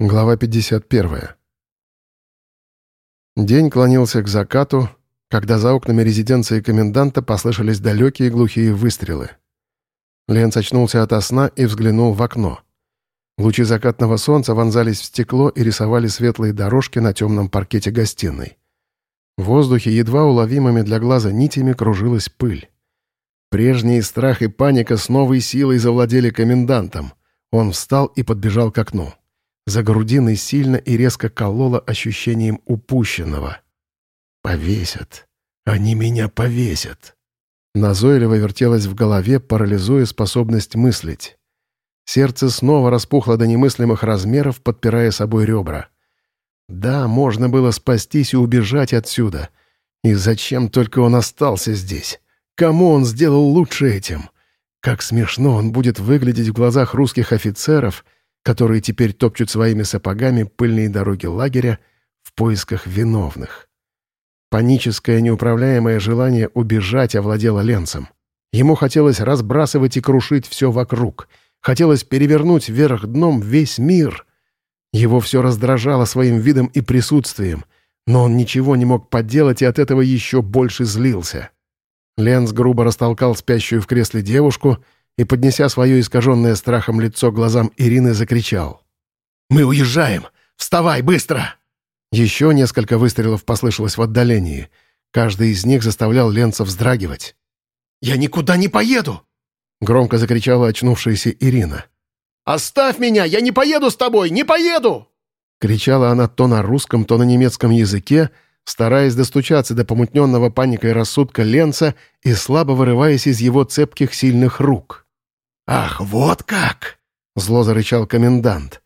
Глава 51. День клонился к закату, когда за окнами резиденции коменданта послышались далекие глухие выстрелы. Ленц очнулся ото сна и взглянул в окно. Лучи закатного солнца вонзались в стекло и рисовали светлые дорожки на темном паркете гостиной. В воздухе едва уловимыми для глаза нитями кружилась пыль. Прежний страх и паника с новой силой завладели комендантом. Он встал и подбежал к окну. За грудиной сильно и резко кололо ощущением упущенного. «Повесят. Они меня повесят». Назойливо вертелось в голове, парализуя способность мыслить. Сердце снова распухло до немыслимых размеров, подпирая собой ребра. Да, можно было спастись и убежать отсюда. И зачем только он остался здесь? Кому он сделал лучше этим? Как смешно он будет выглядеть в глазах русских офицеров, которые теперь топчут своими сапогами пыльные дороги лагеря в поисках виновных. Паническое неуправляемое желание убежать овладело Ленцем. Ему хотелось разбрасывать и крушить все вокруг. Хотелось перевернуть вверх дном весь мир. Его все раздражало своим видом и присутствием, но он ничего не мог поделать и от этого еще больше злился. Ленц грубо растолкал спящую в кресле девушку и, поднеся свое искаженное страхом лицо глазам Ирины, закричал. «Мы уезжаем! Вставай, быстро!» Еще несколько выстрелов послышалось в отдалении. Каждый из них заставлял Ленца вздрагивать. «Я никуда не поеду!» — громко закричала очнувшаяся Ирина. «Оставь меня! Я не поеду с тобой! Не поеду!» Кричала она то на русском, то на немецком языке, стараясь достучаться до помутненного паникой рассудка Ленца и слабо вырываясь из его цепких сильных рук. «Ах, вот как!» — зло зарычал комендант.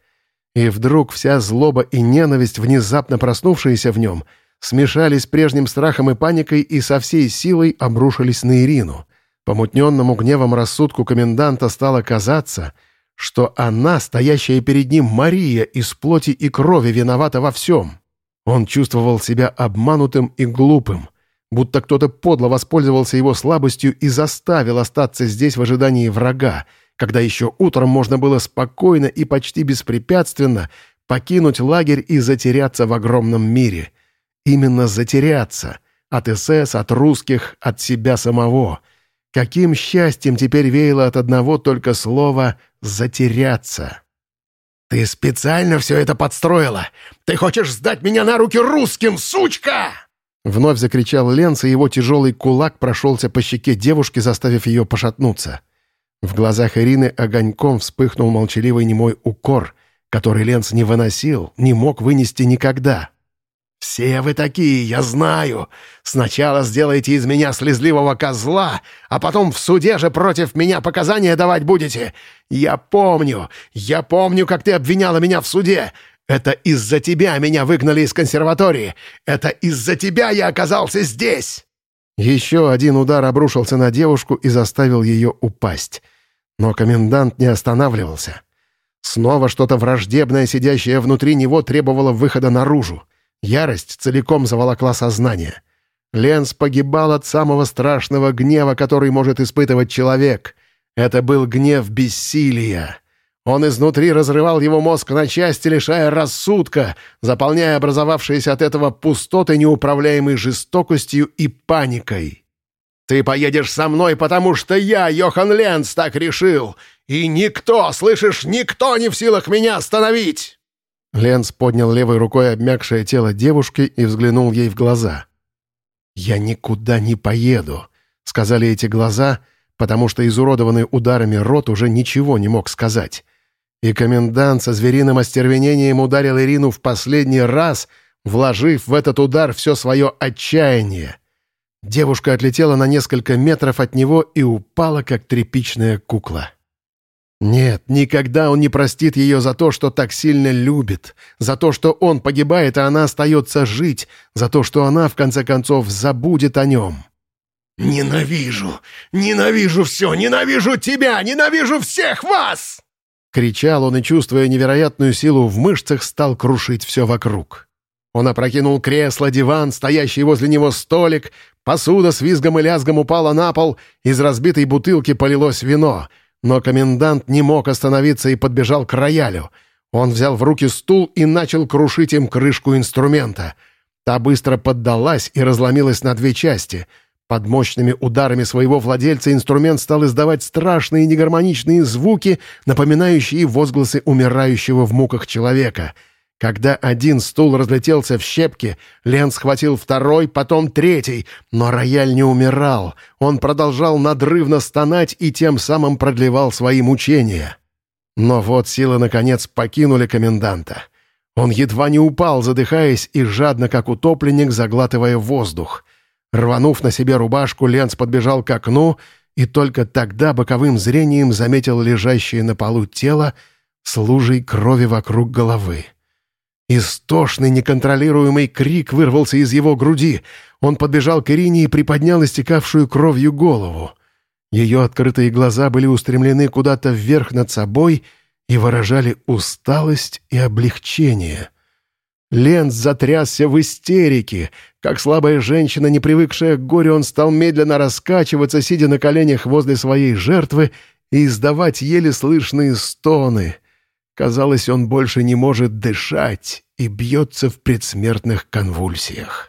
И вдруг вся злоба и ненависть, внезапно проснувшиеся в нем, смешались с прежним страхом и паникой и со всей силой обрушились на Ирину. Помутненному гневом рассудку коменданта стало казаться, что она, стоящая перед ним Мария, из плоти и крови виновата во всем. Он чувствовал себя обманутым и глупым — будто кто-то подло воспользовался его слабостью и заставил остаться здесь в ожидании врага, когда еще утром можно было спокойно и почти беспрепятственно покинуть лагерь и затеряться в огромном мире. Именно затеряться. От СС, от русских, от себя самого. Каким счастьем теперь веяло от одного только слова «затеряться». «Ты специально все это подстроила! Ты хочешь сдать меня на руки русским, сучка!» Вновь закричал Ленц, и его тяжелый кулак прошелся по щеке девушки, заставив ее пошатнуться. В глазах Ирины огоньком вспыхнул молчаливый немой укор, который Ленц не выносил, не мог вынести никогда. «Все вы такие, я знаю. Сначала сделаете из меня слезливого козла, а потом в суде же против меня показания давать будете. Я помню, я помню, как ты обвиняла меня в суде. Это из-за тебя меня выгнали из консерватории! Это из-за тебя я оказался здесь!» Еще один удар обрушился на девушку и заставил ее упасть. Но комендант не останавливался. Снова что-то враждебное, сидящее внутри него, требовало выхода наружу. Ярость целиком заволокла сознание. Ленс погибал от самого страшного гнева, который может испытывать человек. Это был гнев бессилия. Он изнутри разрывал его мозг на части, лишая рассудка, заполняя образовавшиеся от этого пустоты неуправляемой жестокостью и паникой. «Ты поедешь со мной, потому что я, Йохан Ленц, так решил! И никто, слышишь, никто не в силах меня остановить!» Ленц поднял левой рукой обмякшее тело девушки и взглянул ей в глаза. «Я никуда не поеду», — сказали эти глаза, потому что изуродованный ударами рот уже ничего не мог сказать. И комендант со звериным остервенением ударил Ирину в последний раз, вложив в этот удар все свое отчаяние. Девушка отлетела на несколько метров от него и упала, как тряпичная кукла. Нет, никогда он не простит ее за то, что так сильно любит, за то, что он погибает, а она остается жить, за то, что она, в конце концов, забудет о нем. «Ненавижу! Ненавижу все! Ненавижу тебя! Ненавижу всех вас!» Кричал он и, чувствуя невероятную силу в мышцах, стал крушить все вокруг. Он опрокинул кресло, диван, стоящий возле него столик, посуда с визгом и лязгом упала на пол, из разбитой бутылки полилось вино. Но комендант не мог остановиться и подбежал к роялю. Он взял в руки стул и начал крушить им крышку инструмента. Та быстро поддалась и разломилась на две части. Под мощными ударами своего владельца инструмент стал издавать страшные негармоничные звуки, напоминающие возгласы умирающего в муках человека — когда один стул разлетелся в щепки, Лен схватил второй, потом третий, но рояль не умирал. Он продолжал надрывно стонать и тем самым продлевал свои мучения. Но вот силы, наконец, покинули коменданта. Он едва не упал, задыхаясь и жадно, как утопленник, заглатывая воздух. Рванув на себе рубашку, Ленц подбежал к окну и только тогда боковым зрением заметил лежащее на полу тело с лужей крови вокруг головы. Истошный, неконтролируемый крик вырвался из его груди. Он подбежал к Ирине и приподнял истекавшую кровью голову. Ее открытые глаза были устремлены куда-то вверх над собой и выражали усталость и облегчение. Ленц затрясся в истерике. Как слабая женщина, не привыкшая к горю, он стал медленно раскачиваться, сидя на коленях возле своей жертвы и издавать еле слышные стоны — Казалось, он больше не может дышать и бьется в предсмертных конвульсиях.